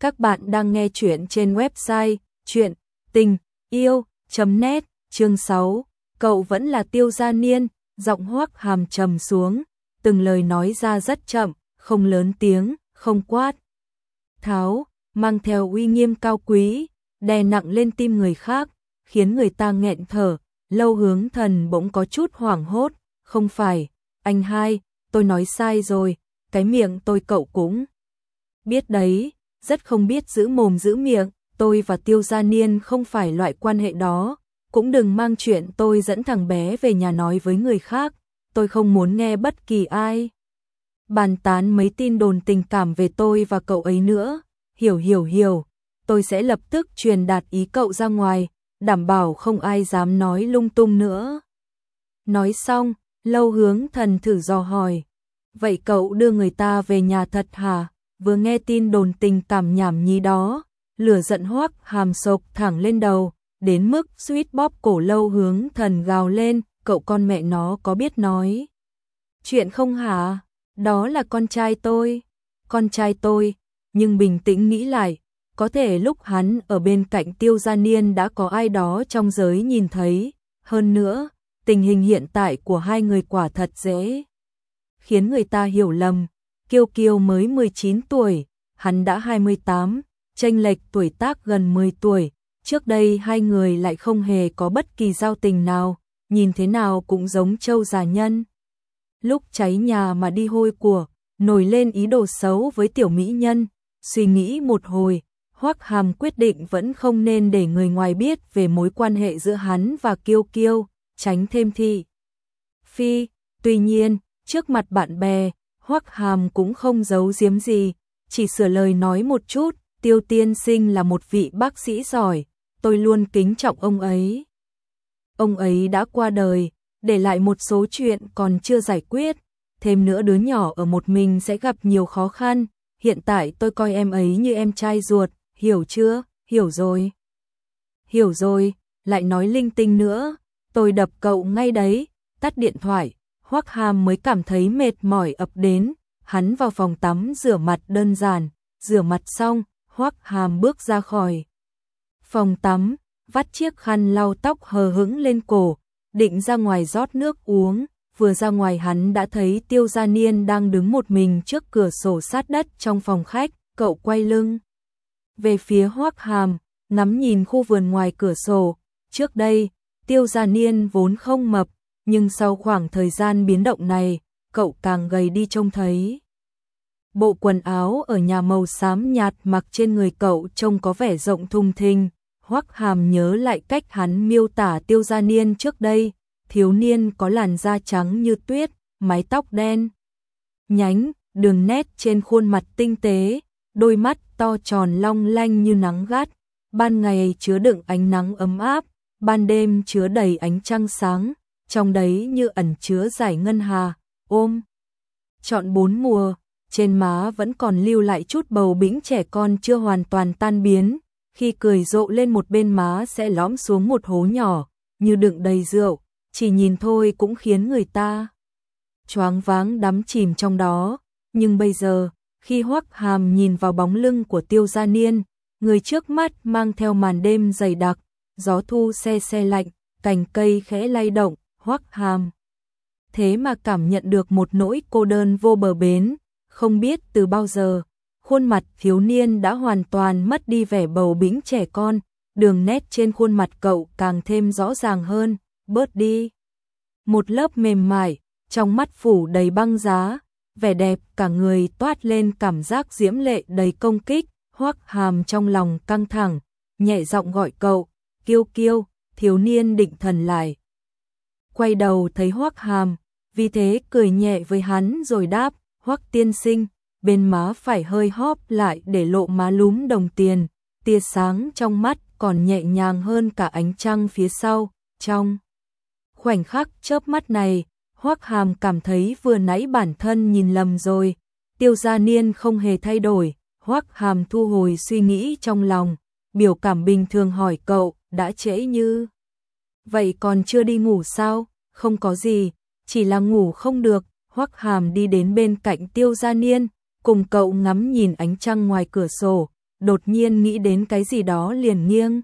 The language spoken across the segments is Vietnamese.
Các bạn đang nghe chuyện trên website chuyện tình yêu.net chương 6. Cậu vẫn là tiêu gia niên, giọng hoác hàm trầm xuống, từng lời nói ra rất chậm, không lớn tiếng, không quát. Tháo, mang theo uy nghiêm cao quý, đè nặng lên tim người khác, khiến người ta nghẹn thở, lâu hướng thần bỗng có chút hoảng hốt, không phải, anh hai, tôi nói sai rồi, cái miệng tôi cậu cũng biết đấy, rất không biết giữ mồm giữ miệng, tôi và Tiêu Gia Niên không phải loại quan hệ đó, cũng đừng mang chuyện tôi dẫn thằng bé về nhà nói với người khác, tôi không muốn nghe bất kỳ ai. Bàn tán mấy tin đồn tình cảm về tôi và cậu ấy nữa, hiểu hiểu hiểu, tôi sẽ lập tức truyền đạt ý cậu ra ngoài, đảm bảo không ai dám nói lung tung nữa. Nói xong, lâu hướng thần thử dò hỏi, vậy cậu đưa người ta về nhà thật hả? Vừa nghe tin đồn tình cảm nhảm nhí đó, lửa giận hoắc hàm sộc thẳng lên đầu, đến mức suýt bóp cổ lâu hướng thần gào lên, cậu con mẹ nó có biết nói. Chuyện không hả? Đó là con trai tôi. Con trai tôi, nhưng bình tĩnh nghĩ lại, có thể lúc hắn ở bên cạnh tiêu gia niên đã có ai đó trong giới nhìn thấy, hơn nữa, tình hình hiện tại của hai người quả thật dễ. Khiến người ta hiểu lầm, Kiêu Kiêu mới 19 tuổi, hắn đã 28, chênh lệch tuổi tác gần 10 tuổi, trước đây hai người lại không hề có bất kỳ giao tình nào, nhìn thế nào cũng giống châu già nhân. Lúc cháy nhà mà đi hôi của, nổi lên ý đồ xấu với tiểu mỹ nhân, suy nghĩ một hồi, Hoắc Hàm quyết định vẫn không nên để người ngoài biết về mối quan hệ giữa hắn và Kiêu Kiêu, tránh thêm thị. Phi, tuy nhiên, trước mặt bạn bè, Hoắc Hàm cũng không giấu giếm gì, chỉ sửa lời nói một chút, Tiêu Tiên Sinh là một vị bác sĩ giỏi, tôi luôn kính trọng ông ấy. Ông ấy đã qua đời, để lại một số chuyện còn chưa giải quyết, thêm nữa đứa nhỏ ở một mình sẽ gặp nhiều khó khăn, hiện tại tôi coi em ấy như em trai ruột, hiểu chưa? Hiểu rồi. Hiểu rồi, lại nói linh tinh nữa, tôi đập cậu ngay đấy, tắt điện thoại, Hoắc Hàm mới cảm thấy mệt mỏi ập đến, hắn vào phòng tắm rửa mặt đơn giản, rửa mặt xong, Hoắc Hàm bước ra khỏi phòng tắm, vắt chiếc khăn lau tóc hờ hững lên cổ, định ra ngoài rót nước uống, vừa ra ngoài hắn đã thấy Tiêu Gia Niên đang đứng một mình trước cửa sổ sát đất trong phòng khách, cậu quay lưng về phía Hoắc Hàm, ngắm nhìn khu vườn ngoài cửa sổ, trước đây, Tiêu Gia Niên vốn không mập, nhưng sau khoảng thời gian biến động này, cậu càng gầy đi trông thấy. Bộ quần áo ở nhà màu xám nhạt mặc trên người cậu trông có vẻ rộng thùng thình, Hoắc Hàm nhớ lại cách hắn miêu tả Tiêu Gia Niên trước đây, thiếu niên có làn da trắng như tuyết, mái tóc đen, nhánh, đường nét trên khuôn mặt tinh tế, đôi mắt to tròn long lanh như nắng gắt, ban ngày chứa đựng ánh nắng ấm áp, ban đêm chứa đầy ánh trăng sáng, trong đấy như ẩn chứa giải ngân hà, ôm. Chọn bốn mùa, trên má vẫn còn lưu lại chút bầu bĩnh trẻ con chưa hoàn toàn tan biến, khi cười rộ lên một bên má sẽ lõm xuống một hố nhỏ, như đựng đầy rượu, chỉ nhìn thôi cũng khiến người ta choáng váng đắm chìm trong đó, nhưng bây giờ, khi Hoắc Hàm nhìn vào bóng lưng của Tiêu Gia Niên, người trước mắt mang theo màn đêm dày đặc, gió thu xe xe lạnh, cành cây khẽ lay động, Hoắc Hàm. Thế mà cảm nhận được một nỗi cô đơn vô bờ bến, không biết từ bao giờ, khuôn mặt thiếu niên đã hoàn toàn mất đi vẻ bầu bĩnh trẻ con, đường nét trên khuôn mặt cậu càng thêm rõ ràng hơn, bớt đi. Một lớp mềm mại, trong mắt phủ đầy băng giá, vẻ đẹp cả người toát lên cảm giác diễm lệ đầy công kích, hoắc hàm trong lòng căng thẳng, nhẹ giọng gọi cậu, kiêu kiêu, thiếu niên định thần lại, quay đầu thấy Hoắc Hàm, vì thế cười nhẹ với hắn rồi đáp, Hoắc tiên sinh, bên má phải hơi hóp lại để lộ má lúm đồng tiền, tia sáng trong mắt còn nhẹ nhàng hơn cả ánh trăng phía sau, trong khoảnh khắc chớp mắt này, Hoắc Hàm cảm thấy vừa nãy bản thân nhìn lầm rồi, Tiêu Gia Niên không hề thay đổi, Hoắc Hàm thu hồi suy nghĩ trong lòng, biểu cảm bình thường hỏi cậu, đã trễ như Vậy còn chưa đi ngủ sao? Không có gì, chỉ là ngủ không được. Hoắc Hàm đi đến bên cạnh Tiêu Gia Niên, cùng cậu ngắm nhìn ánh trăng ngoài cửa sổ, đột nhiên nghĩ đến cái gì đó liền nghiêng.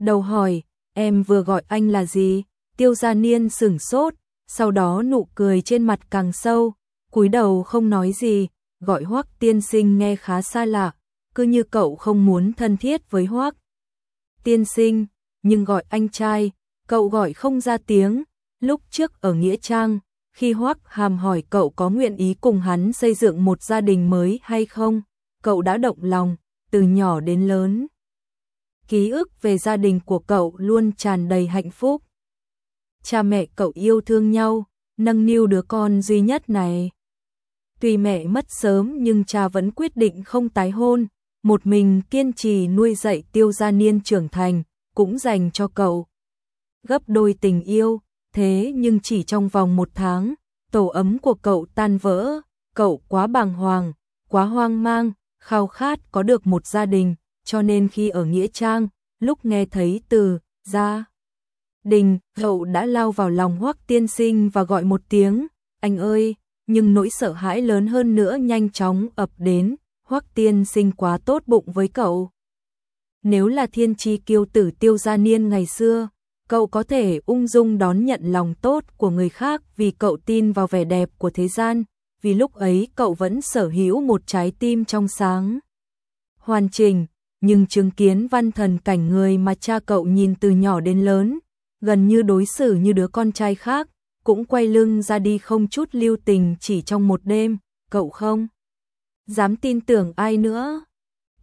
Đầu hỏi, em vừa gọi anh là gì? Tiêu gia niên sửng sốt, sau đó nụ cười trên mặt càng sâu, cúi đầu không nói gì, gọi Hoắc tiên sinh nghe khá xa lạ, cứ như cậu không muốn thân thiết với Hoắc. Tiên sinh, nhưng gọi anh trai, cậu gọi không ra tiếng, lúc trước ở Nghĩa Trang, khi Hoắc Hàm hỏi cậu có nguyện ý cùng hắn xây dựng một gia đình mới hay không, cậu đã động lòng, từ nhỏ đến lớn. Ký ức về gia đình của cậu luôn tràn đầy hạnh phúc. Cha mẹ cậu yêu thương nhau, nâng niu đứa con duy nhất này. Tuy mẹ mất sớm nhưng cha vẫn quyết định không tái hôn, một mình kiên trì nuôi dạy tiêu gia niên trưởng thành, cũng dành cho cậu. Gấp đôi tình yêu, thế nhưng chỉ trong vòng một tháng, tổ ấm của cậu tan vỡ, cậu quá bàng hoàng, quá hoang mang, khao khát có được một gia đình, cho nên khi ở Nghĩa Trang, lúc nghe thấy từ gia đình, cậu đã lao vào lòng Hoắc Tiên Sinh và gọi một tiếng, "Anh ơi!" Nhưng nỗi sợ hãi lớn hơn nữa nhanh chóng ập đến, Hoắc Tiên Sinh quá tốt bụng với cậu. Nếu là thiên chi kiêu tử Tiêu Gia Niên ngày xưa, cậu có thể ung dung đón nhận lòng tốt của người khác vì cậu tin vào vẻ đẹp của thế gian, vì lúc ấy cậu vẫn sở hữu một trái tim trong sáng. Hoàn chỉnh, nhưng chứng kiến văn thần cảnh người mà cha cậu nhìn từ nhỏ đến lớn, gần như đối xử như đứa con trai khác, cũng quay lưng ra đi không chút lưu tình chỉ trong một đêm, cậu không dám tin tưởng ai nữa.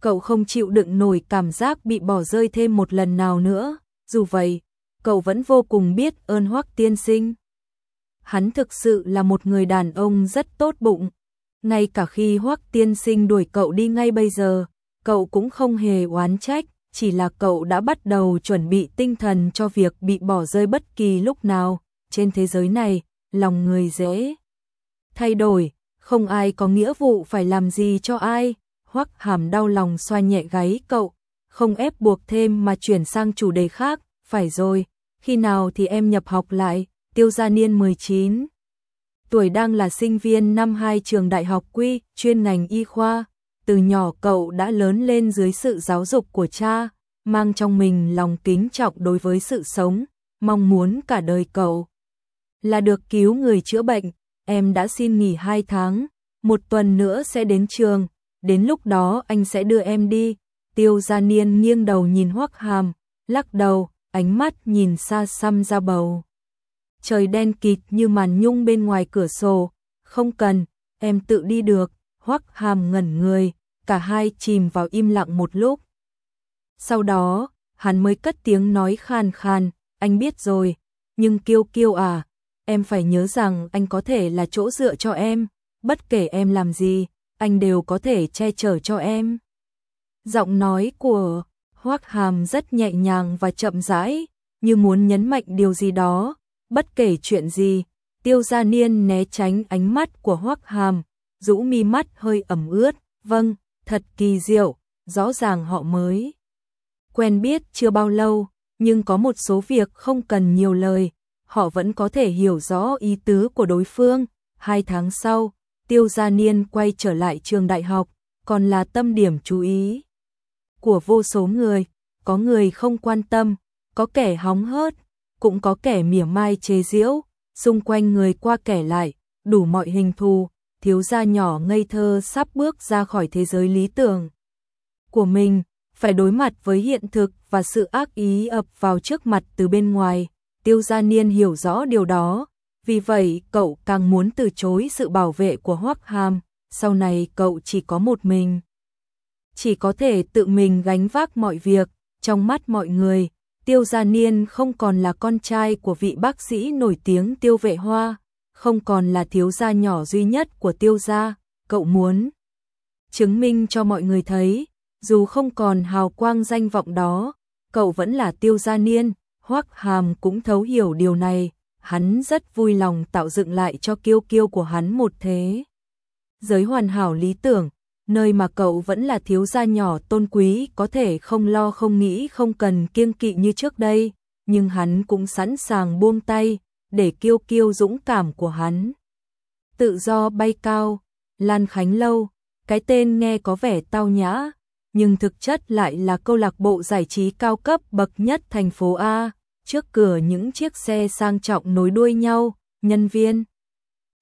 Cậu không chịu đựng nổi cảm giác bị bỏ rơi thêm một lần nào nữa, dù vậy, cậu vẫn vô cùng biết ơn Hoắc tiên sinh. Hắn thực sự là một người đàn ông rất tốt bụng, ngay cả khi Hoắc tiên sinh đuổi cậu đi ngay bây giờ, cậu cũng không hề oán trách, chỉ là cậu đã bắt đầu chuẩn bị tinh thần cho việc bị bỏ rơi bất kỳ lúc nào, trên thế giới này, lòng người dễ thay đổi, không ai có nghĩa vụ phải làm gì cho ai. Hoắc Hàm đau lòng xoa nhẹ gáy cậu, không ép buộc thêm mà chuyển sang chủ đề khác, phải rồi, khi nào thì em nhập học lại, tiêu gia niên 19. Tuổi đang là sinh viên năm 2 trường đại học quy, chuyên ngành y khoa, từ nhỏ cậu đã lớn lên dưới sự giáo dục của cha, mang trong mình lòng kính trọng đối với sự sống, mong muốn cả đời cậu là được cứu người chữa bệnh, em đã xin nghỉ 2 tháng, một tuần nữa sẽ đến trường, đến lúc đó anh sẽ đưa em đi. Tiêu Gia Niên nghiêng đầu nhìn Hoắc Hàm, lắc đầu, ánh mắt nhìn xa xăm ra bầu. Trời đen kịt như màn nhung bên ngoài cửa sổ, không cần, em tự đi được. Hoắc Hàm ngẩn người, cả hai chìm vào im lặng một lúc. Sau đó, hắn mới cất tiếng nói khan khan, anh biết rồi, nhưng kiêu kiêu à, em phải nhớ rằng anh có thể là chỗ dựa cho em, bất kể em làm gì, anh đều có thể che chở cho em. Giọng nói của hoác Hàm rất nhẹ nhàng và chậm rãi, như muốn nhấn mạnh điều gì đó, bất kể chuyện gì, Tiêu Gia Niên né tránh ánh mắt của hoác Hàm, rũ mi mắt hơi ẩm ướt, vâng, thật kỳ diệu, rõ ràng họ mới. Quen biết chưa bao lâu, nhưng có một số việc không cần nhiều lời, họ vẫn có thể hiểu rõ ý tứ của đối phương. Hai tháng sau, Tiêu Gia Niên quay trở lại trường đại học, còn là tâm điểm chú ý của vô số người, có người không quan tâm, có kẻ hóng hớt, cũng có kẻ mỉa mai chế giễu, xung quanh người qua kẻ lại, đủ mọi hình thù, thiếu gia nhỏ ngây thơ sắp bước ra khỏi thế giới lý tưởng của mình, phải đối mặt với hiện thực và sự ác ý ập vào trước mặt từ bên ngoài. Tiêu Gia Niên hiểu rõ điều đó, vì vậy cậu càng muốn từ chối sự bảo vệ của Hoắc Hàm, sau này cậu chỉ có một mình. Chỉ có thể tự mình gánh vác mọi việc, trong mắt mọi người, Tiêu Gia Niên không còn là con trai của vị bác sĩ nổi tiếng Tiêu Vệ Hoa, không còn là thiếu gia nhỏ duy nhất của Tiêu gia, cậu muốn chứng minh cho mọi người thấy, dù không còn hào quang danh vọng đó, cậu vẫn là Tiêu Gia Niên, Hoắc Hàm cũng thấu hiểu điều này, hắn rất vui lòng tạo dựng lại cho kiêu kiêu của hắn một thế. Giới hoàn hảo lý tưởng, nơi mà cậu vẫn là thiếu gia nhỏ tôn quý có thể không lo không nghĩ không cần kiêng kỵ như trước đây, nhưng hắn cũng sẵn sàng buông tay, để kiêu kiêu dũng cảm của hắn. Tự do bay cao, Lan Khánh Lâu, cái tên nghe có vẻ tao nhã, nhưng thực chất lại là câu lạc bộ giải trí cao cấp bậc nhất thành phố A. Trước cửa những chiếc xe sang trọng nối đuôi nhau, nhân viên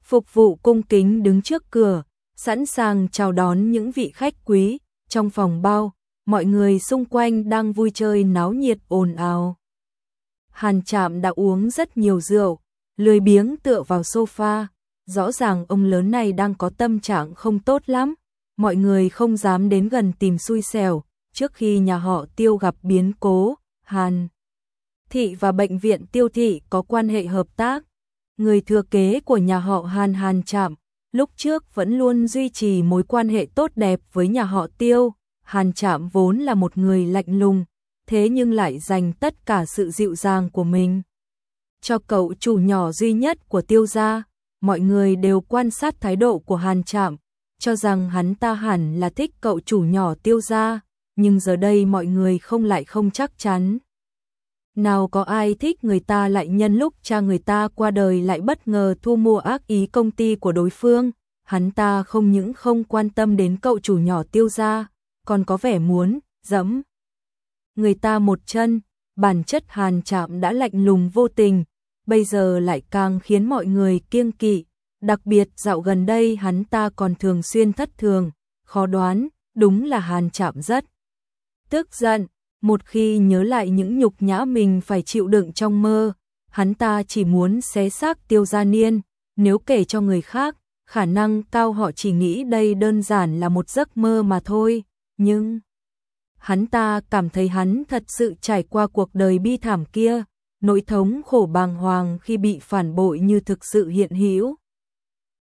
phục vụ cung kính đứng trước cửa, sẵn sàng chào đón những vị khách quý. Trong phòng bao, mọi người xung quanh đang vui chơi náo nhiệt ồn ào. Hàn Trạm đã uống rất nhiều rượu, lười biếng tựa vào sofa, rõ ràng ông lớn này đang có tâm trạng không tốt lắm, mọi người không dám đến gần tìm xui xẻo, trước khi nhà họ Tiêu gặp biến cố, Hàn Thị và bệnh viện Tiêu Thị có quan hệ hợp tác. Người thừa kế của nhà họ Hàn Hàn Trạm, lúc trước vẫn luôn duy trì mối quan hệ tốt đẹp với nhà họ Tiêu, Hàn Trạm vốn là một người lạnh lùng, thế nhưng lại dành tất cả sự dịu dàng của mình cho cậu chủ nhỏ duy nhất của Tiêu gia. Mọi người đều quan sát thái độ của Hàn Trạm, cho rằng hắn ta hẳn là thích cậu chủ nhỏ Tiêu gia, nhưng giờ đây mọi người không lại không chắc chắn. Nào có ai thích người ta lại nhân lúc cha người ta qua đời lại bất ngờ thu mua ác ý công ty của đối phương, hắn ta không những không quan tâm đến cậu chủ nhỏ tiêu gia, còn có vẻ muốn, dẫm. Người ta một chân, bản chất hàn chạm đã lạnh lùng vô tình, bây giờ lại càng khiến mọi người kiêng kỵ, đặc biệt dạo gần đây hắn ta còn thường xuyên thất thường, khó đoán, đúng là hàn chạm rất tức giận, một khi nhớ lại những nhục nhã mình phải chịu đựng trong mơ, hắn ta chỉ muốn xé xác tiêu gia niên, nếu kể cho người khác, khả năng cao họ chỉ nghĩ đây đơn giản là một giấc mơ mà thôi, nhưng hắn ta cảm thấy hắn thật sự trải qua cuộc đời bi thảm kia, nỗi thống khổ bàng hoàng khi bị phản bội như thực sự hiện hữu.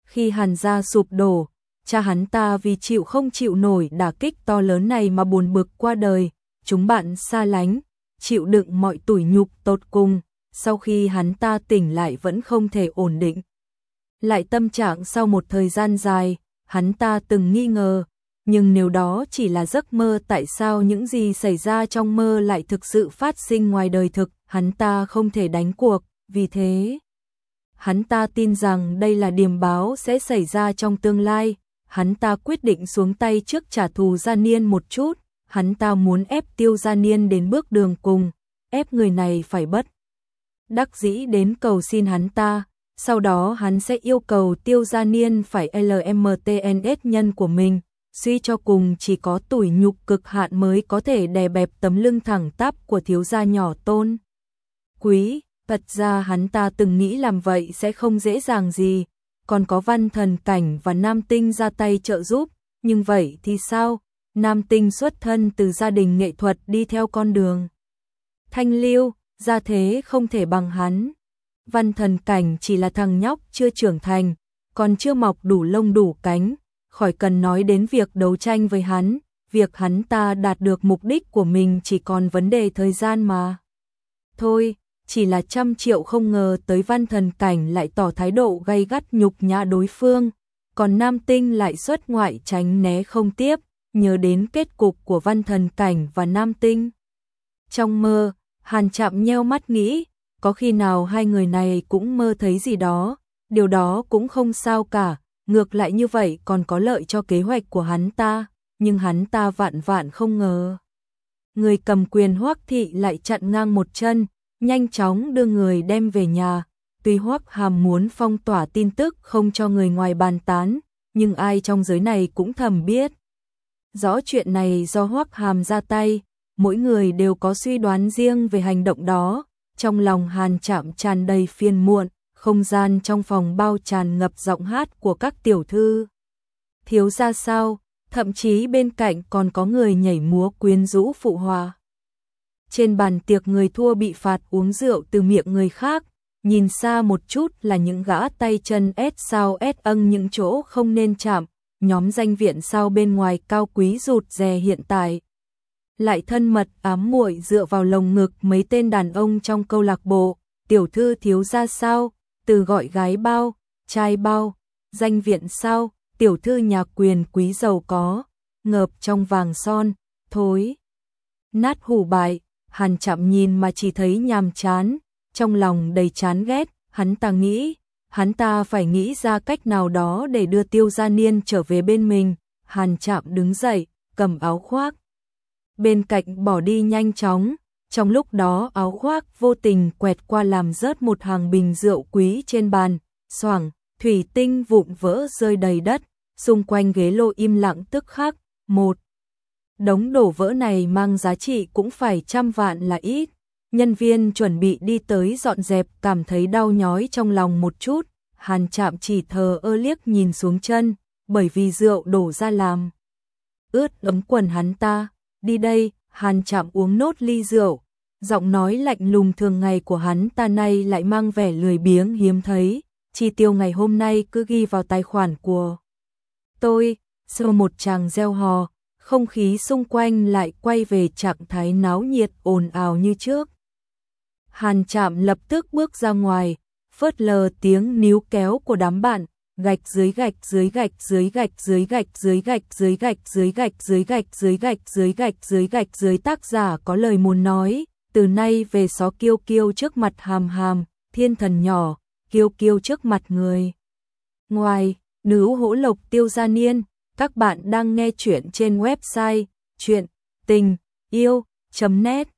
Khi Hàn gia sụp đổ, cha hắn ta vì chịu không chịu nổi đả kích to lớn này mà buồn bực qua đời, chúng bạn xa lánh, chịu đựng mọi tủi nhục tột cùng, sau khi hắn ta tỉnh lại vẫn không thể ổn định. Lại tâm trạng sau một thời gian dài, hắn ta từng nghi ngờ, nhưng nếu đó chỉ là giấc mơ tại sao những gì xảy ra trong mơ lại thực sự phát sinh ngoài đời thực, hắn ta không thể đánh cuộc, vì thế hắn ta tin rằng đây là điềm báo sẽ xảy ra trong tương lai, hắn ta quyết định xuống tay trước trả thù gia niên một chút, hắn ta muốn ép tiêu gia niên đến bước đường cùng, ép người này phải bất. Đắc dĩ đến cầu xin hắn ta, sau đó hắn sẽ yêu cầu tiêu gia niên phải LMTNS nhân của mình, suy cho cùng chỉ có tuổi nhục cực hạn mới có thể đè bẹp tấm lưng thẳng tắp của thiếu gia nhỏ tôn. Quý, thật ra hắn ta từng nghĩ làm vậy sẽ không dễ dàng gì, còn có văn thần cảnh và nam tinh ra tay trợ giúp, nhưng vậy thì sao? Nam tinh xuất thân từ gia đình nghệ thuật đi theo con đường. Thanh lưu, gia thế không thể bằng hắn. Văn thần cảnh chỉ là thằng nhóc chưa trưởng thành, còn chưa mọc đủ lông đủ cánh, khỏi cần nói đến việc đấu tranh với hắn, việc hắn ta đạt được mục đích của mình chỉ còn vấn đề thời gian mà. Thôi, chỉ là trăm triệu không ngờ tới văn thần cảnh lại tỏ thái độ gay gắt nhục nhã đối phương, còn nam tinh lại xuất ngoại tránh né không tiếp, nhớ đến kết cục của văn thần cảnh và nam tinh. Trong mơ, Hàn chạm nheo mắt nghĩ, có khi nào hai người này cũng mơ thấy gì đó, điều đó cũng không sao cả, ngược lại như vậy còn có lợi cho kế hoạch của hắn ta, nhưng hắn ta vạn vạn không ngờ. Người cầm quyền hoắc thị lại chặn ngang một chân, nhanh chóng đưa người đem về nhà, tuy hoắc hàm muốn phong tỏa tin tức không cho người ngoài bàn tán, nhưng ai trong giới này cũng thầm biết rõ chuyện này do Hoắc Hàm ra tay, mỗi người đều có suy đoán riêng về hành động đó, trong lòng Hàn Trạm tràn đầy phiền muộn, không gian trong phòng bao tràn ngập giọng hát của các tiểu thư. Thiếu gia sao, thậm chí bên cạnh còn có người nhảy múa quyến rũ phụ hòa. Trên bàn tiệc người thua bị phạt uống rượu từ miệng người khác, nhìn xa một chút là những gã tay chân ép sao ép âng những chỗ không nên chạm, nhóm danh viện sau bên ngoài cao quý rụt rè hiện tại. Lại thân mật ám muội dựa vào lồng ngực mấy tên đàn ông trong câu lạc bộ, tiểu thư thiếu ra sao, từ gọi gái bao, trai bao, danh viện sao, tiểu thư nhà quyền quý giàu có, ngợp trong vàng son, thối. Nát hủ bại, hàn chạm nhìn mà chỉ thấy nhàm chán, trong lòng đầy chán ghét, hắn ta nghĩ, hắn ta phải nghĩ ra cách nào đó để đưa tiêu gia niên trở về bên mình. Hàn chạm đứng dậy, cầm áo khoác, bên cạnh bỏ đi nhanh chóng, trong lúc đó áo khoác vô tình quẹt qua làm rớt một hàng bình rượu quý trên bàn, xoảng, thủy tinh vụn vỡ rơi đầy đất, xung quanh ghế lô im lặng tức khắc, một. Đống đổ vỡ này mang giá trị cũng phải trăm vạn là ít. Nhân viên chuẩn bị đi tới dọn dẹp cảm thấy đau nhói trong lòng một chút, hàn chạm chỉ thờ ơ liếc nhìn xuống chân, bởi vì rượu đổ ra làm. Ướt ấm quần hắn ta, đi đây, hàn chạm uống nốt ly rượu, giọng nói lạnh lùng thường ngày của hắn ta nay lại mang vẻ lười biếng hiếm thấy, chi tiêu ngày hôm nay cứ ghi vào tài khoản của tôi, sau một chàng gieo hò, không khí xung quanh lại quay về trạng thái náo nhiệt ồn ào như trước. Hàn chạm lập tức bước ra ngoài, phớt lờ tiếng níu kéo của đám bạn, gạch dưới gạch dưới gạch dưới gạch dưới gạch dưới gạch dưới gạch dưới gạch dưới gạch dưới gạch dưới gạch dưới gạch dưới tác giả có lời muốn nói, từ nay về xó kiêu kiêu trước mặt hàm hàm, thiên thần nhỏ, kiêu kiêu trước mặt người. Ngoài, nữ hỗ lộc tiêu gia niên, các bạn đang nghe chuyện trên website chuyện tình yêu.net